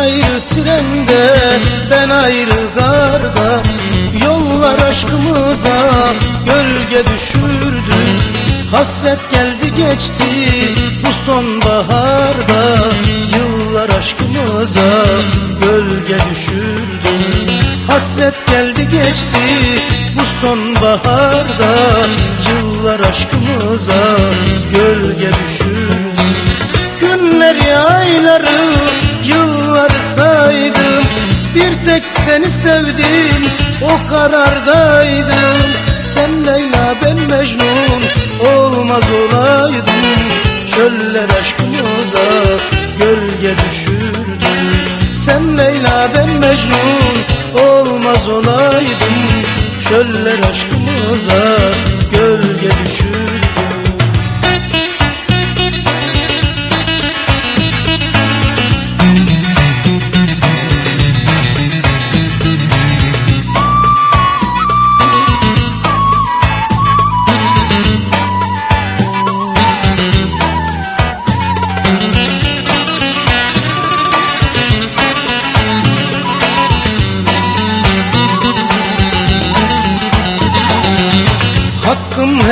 ayrı trende ben ayrı garda. Yollar aşkımıza gölge düşürdü. Hasret geldi geçti bu sonbaharda Yıllar aşkımıza gölge düşürdü. Hasret geldi geçti bu sonbaharda Yıllar aşkımıza gölge düşürdü. Günleri ayları seni sevdim o karardaydım. Sen Leyla ben Mecnun. Olmaz olaydım. Çöller aşkımıza gölge düşürdü Sen Leyla ben Mecnun. Olmaz olaydım. Çöller aşkımıza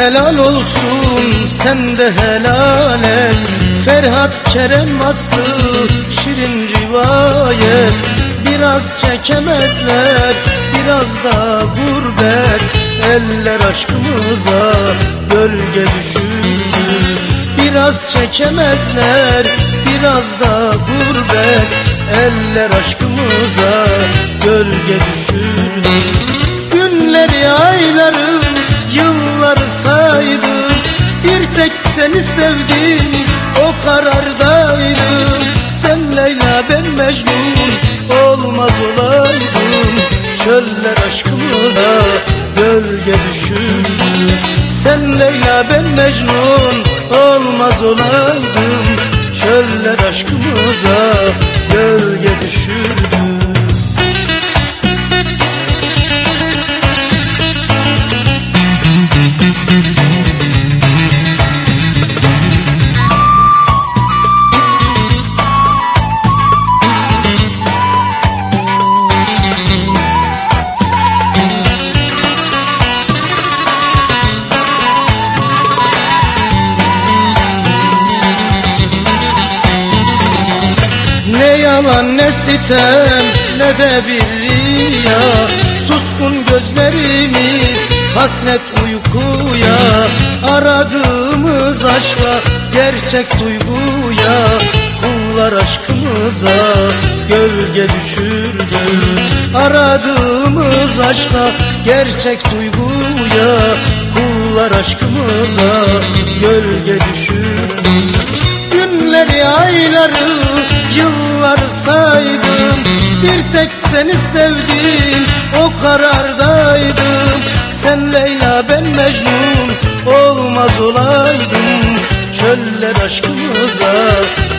helal olsun sen de helal et Ferhat Kerem Aslı şirin rivayet. Biraz çekemezler biraz da gurbet. Eller aşkımıza gölge düşürdü Biraz çekemezler biraz da gurbet. Eller aşkımıza gölge düşürdü Günleri ayları seni sevdim o karardaydım. Sen Leyla ben Mecnun olmaz olaydım. Çöller aşkımıza gölge düşürdü Sen Leyla ben Mecnun olmaz olaydım. Çöller aşkımıza gölge düşürdü Ne yalan ne sitem ne de bir riya Suskun gözlerimiz hasret uykuya. Aradığımız aşka gerçek duyguya. Kullar aşkımıza gölge düşürdü Aradığımız aşka gerçek duyguya. Kullar aşkımıza gölge düşürdü Günleri ayları saydım. Bir tek seni sevdim o karardaydım Sen Leyla ben Mecnun olmaz olaydım. Çöller aşkımıza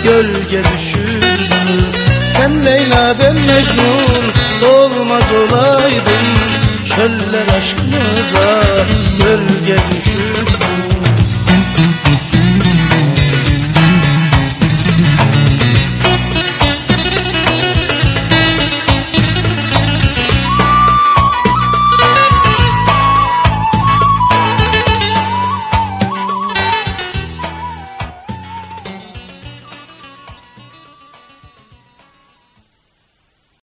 gölge düşürdü. Sen Leyla ben Mecnun olmaz olaydım. Çöller aşkımıza gölge düşürdü